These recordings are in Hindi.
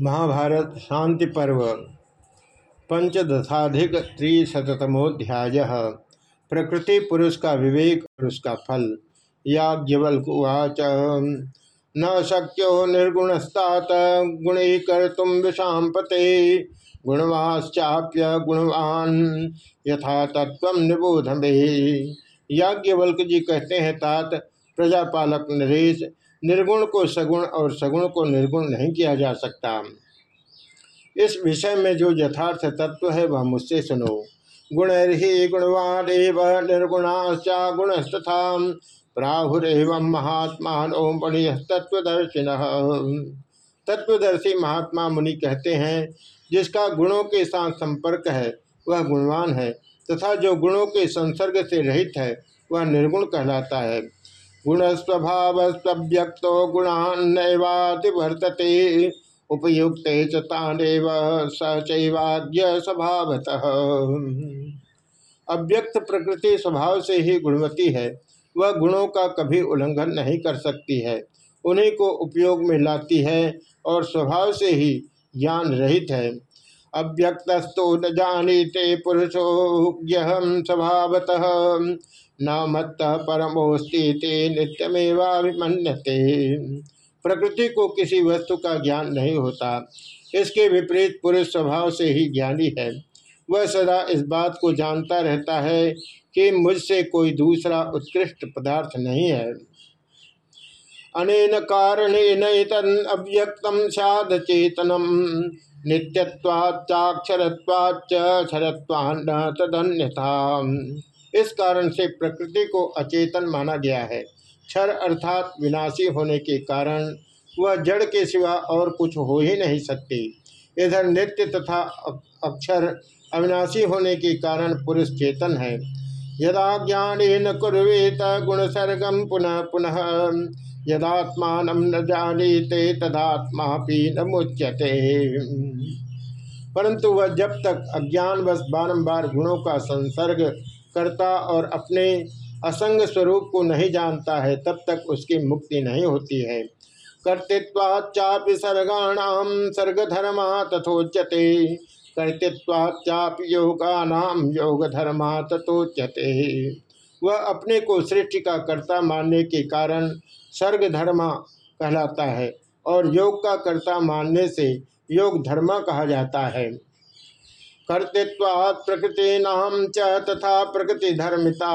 महाभारत शांति पर्व, पंचदशाधिक त्रिशतमोध्याय प्रकृति, पुरुष का विवेक और उसका फल। याज्ञवल्कुवाच न शक्यो निर्गुणस्तात गुणी कर्तुम विषाम पते गुणवाश्चाप्य गुणवान, यथा तत्व निबोध में याज्ञवल्क जी कहते हैं तात, प्रजापालक नरेश निर्गुण को सगुण और सगुण को निर्गुण नहीं किया जा सकता। इस विषय में जो यथार्थ तत्व है, वह मुझसे सुनो। गुण ही गुणवान निर्गुणाश्चा गुणस्तथा प्राहुरव महात्मा ओम तत्वदर्शिन तत्वदर्शी महात्मा मुनि कहते हैं, जिसका गुणों के साथ संपर्क है, वह गुणवान है, तथा जो गुणों के संसर्ग से रहित है, वह निर्गुण कहलाता है। गुण स्वभाव स्व्यक्त गुणान्नवाति वर्तते उपयुक्त चानेव सचैवाद्य स्वभावतः। अव्यक्त प्रकृति स्वभाव से ही गुणवती है। वह गुणों का कभी उल्लंघन नहीं कर सकती है। उन्हीं को उपयोग में लाती है और स्वभाव से ही ज्ञान रहित है। अव्यक्तस्तो न जानीते पुरुषो स्वभावतः। न मत परमोस्ती नित्यमेवाभिमन्यते। प्रकृति को किसी वस्तु का ज्ञान नहीं होता। इसके विपरीत पुरुष स्वभाव से ही ज्ञानी है। वह सदा इस बात को जानता रहता है कि मुझसे कोई दूसरा उत्कृष्ट पदार्थ नहीं है। अनेन कारणेन अव्यक्तम सद चेतनम नित्यत्वाचाक्षरत्वाच क्षरत्वान्न तदन्यथा। इस कारण से प्रकृति को अचेतन माना गया है। क्षर अर्थात विनाशी होने के कारण वह जड़ के सिवा और कुछ हो ही नहीं सकती। इधर नित्य तथा अक्षर अविनाशी होने के कारण पुरुष चेतन है। यदा ज्ञान न कुरेत गुण सर्गम पुनः पुनः, यदात्मान न जानीते तदात्मा भी न मुच्यते। परंतु वह जब तक अज्ञानवश बारंबार गुणों का संसर्ग करता और अपने असंग स्वरूप को नहीं जानता है, तब तक उसकी मुक्ति नहीं होती है। कर्तृत्वाचापि सर्गाणाम सर्गधर्मा तथोच्यते। कर्तृत्वाचापि योगानाम योग धर्मा तथोच्यते। वह अपने को सृष्टि का कर्ता मानने के कारण सर्ग धर्मा कहलाता है और योग का कर्ता मानने से योग धर्मा कहा जाता है। कर्तृत्वात् प्रकृति नाम च तथा प्रकृति धर्मिता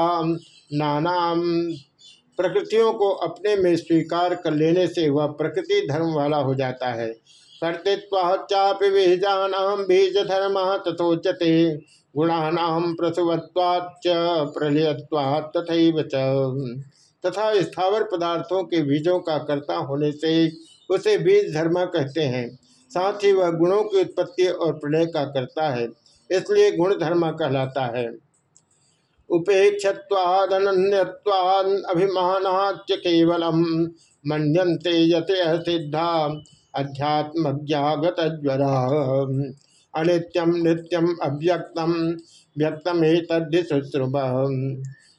नानाम प्रकृतियों को अपने में स्वीकार कर लेने से वह प्रकृति धर्म वाला हो जाता है। कर्तृत्वाचापि बीजानाम बीज धर्म तथोचते गुणानाम प्रसुवत्वाच प्रलयत्वात् तथा तथा स्थावर पदार्थों के बीजों का कर्ता होने से उसे बीज धर्म कहते हैं। साथ ही वह गुणों की उत्पत्ति और प्रलय का करता है। इसलिए गुण धर्म कहलाता है। उपेक्षवादन्यवाद केवलम मनते यते सिद्धा ज्ञागतज्वरा अनित्यम नित्यम अव्यक्तम व्यक्तम तद्धिश्रुभ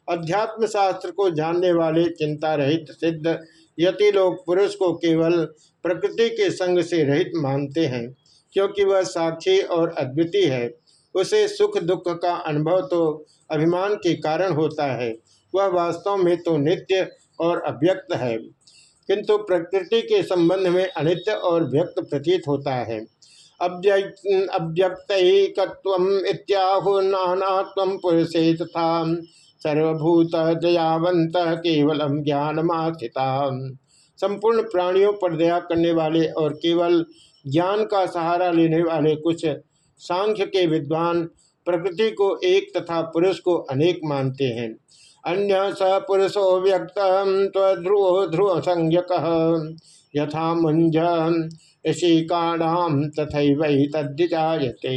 अध्यात्म शास्त्र को जानने वाले चिंता रहित सिद्ध, यति लोग पुरुष को केवल प्रकृति के संग से रहित मानते हैं, क्योंकि वह साक्षी और अद्वितीय है। उसे सुख दुख का अनुभव तो अभिमान के कारण होता है। वह वास्तव में तो नित्य और अव्यक्त है, किंतु प्रकृति के संबंध में अनित्य और व्यक्त प्रतीत होता है। अव्यक्त इत्याहुनात्म पुरुषे तथा सर्वभूत दयावंत केवलम ज्ञानमास्थिता संपूर्ण प्राणियों पर दया करने वाले और केवल ज्ञान का सहारा लेने वाले कुछ सांख्य के विद्वान प्रकृति को एक तथा पुरुष को अनेक मानते हैं। अन्य स पुरुषो व्यक्त ध्रुव ध्रुव संज्ञक। यथा मुंज ऋषिकाणाम तथा वही तद्दिजाते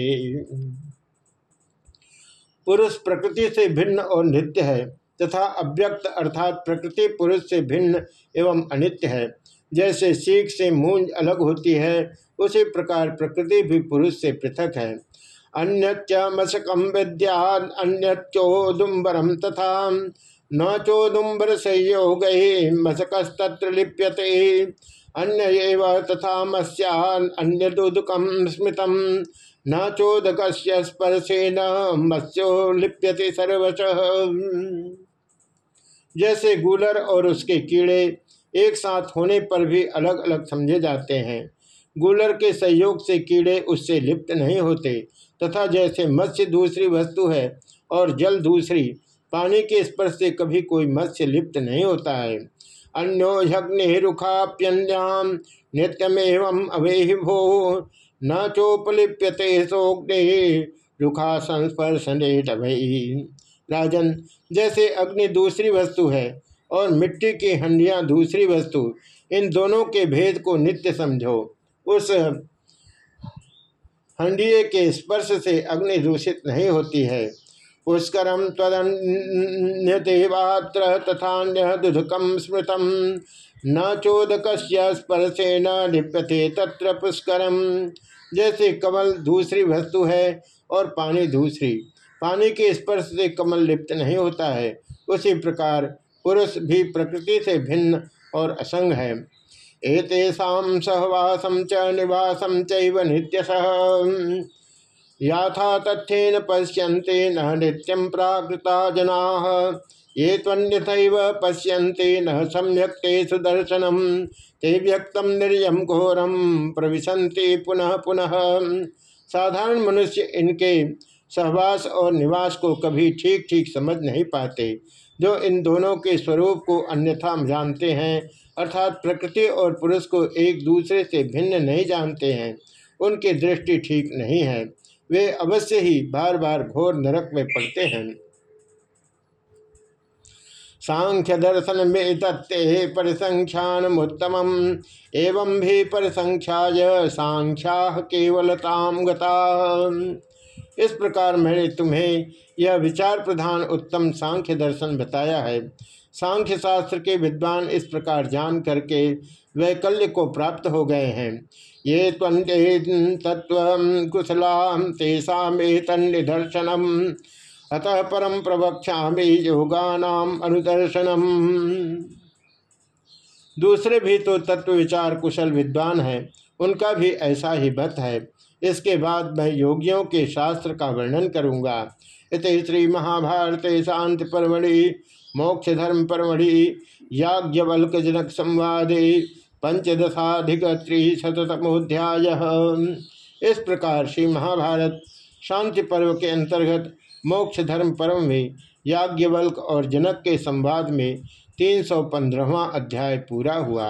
पुरुष प्रकृति से भिन्न और नित्य है तथा अव्यक्त अर्थात प्रकृति पुरुष से भिन्न एवं अनित्य है। जैसे सीख से मूंज अलग होती है उसी प्रकार प्रकृति भी पुरुष से पृथक है। अन्य मशकम विद्या तथा न चोदुम्बर संयोग मशकस्तत्र लिप्यते। अन्य तथा मत्स्यान अन्य दुदकम स्मृतम न चोदक स्पर्शे न मत्स्यो लिप्यते सर्वश। जैसे गूलर और उसके कीड़े एक साथ होने पर भी अलग अलग समझे जाते हैं। गूलर के सहयोग से कीड़े उससे लिप्त नहीं होते, तथा जैसे मत्स्य दूसरी वस्तु है और जल दूसरी, पानी के स्पर्श से कभी कोई मत्स्य लिप्त नहीं होता है। अन्यो यग्निरुखाप्यन्याम नित्यमेव अवेहि भो न चोपलिप्यते सोग्नि रुखा संस्पर्शने राजन, जैसे अग्नि दूसरी वस्तु है और मिट्टी की हंडियाँ दूसरी वस्तु, इन दोनों के भेद को नित्य समझो। उस हंडिये के स्पर्श से अग्नि दूषित नहीं होती है। पुष्करम तदन्य देवात्र तथा दुधकम स्मृतम। न चोदक स्पर्शे न लिप्यते तत्र पुष्करम जैसे कमल दूसरी वस्तु है और पानी दूसरी। पानी के स्पर्श से कमल लिप्त नहीं होता है। उसी प्रकार पुरुष भी प्रकृति से भिन्न और असंग है। एतेषा सहवासम च निवासम चैव याथा तथ्यन पश्यन्ते न नित्यं प्राकृता जना। ये त्वन्यथैव पश्यन्ते न सम्यक ते सुदर्शनम। ते व्यक्तम निर्यम घोरम प्रविशन्ति पुनः पुनः। साधारण मनुष्य इनके सहवास और निवास को कभी ठीक ठीक समझ नहीं पाते। जो इन दोनों के स्वरूप को अन्यथा जानते हैं, अर्थात प्रकृति और पुरुष को एक दूसरे से भिन्न नहीं जानते हैं, उनकी दृष्टि ठीक नहीं है। वे अवश्य ही बार बार घोर नरक में पड़ते हैं। सांख्य दर्शन में तत्ते परिसंख्यान उत्तम एवं भी परिसंख्या सांख्या केवलताम गता। इस प्रकार मैंने तुम्हें यह विचार प्रधान उत्तम सांख्य दर्शन बताया है। सांख्य शास्त्र के विद्वान इस प्रकार जान करके वैकल्य को प्राप्त हो गए हैं। ये तत्व कुशला तेषा निदर्शनम। अतः परम प्रवक्षा योगानाम अनुदर्शनम। दूसरे भी तो तत्व विचार कुशल विद्वान हैं। उनका भी ऐसा ही मत है। इसके बाद मैं योगियों के शास्त्र का वर्णन करूँगा। इत श्री महाभारत शांति परमढ़ि मोक्ष धर्म परमढ़ि याज्ञवल्क जनक संवादे पंचदशाधिक त्रिशतमोध्याय इस प्रकार श्री महाभारत शांति पर्व के अंतर्गत मोक्ष धर्म पर्व में याज्ञवल्क और जनक के संवाद में तीन सौ पंद्रहवा अध्याय पूरा हुआ।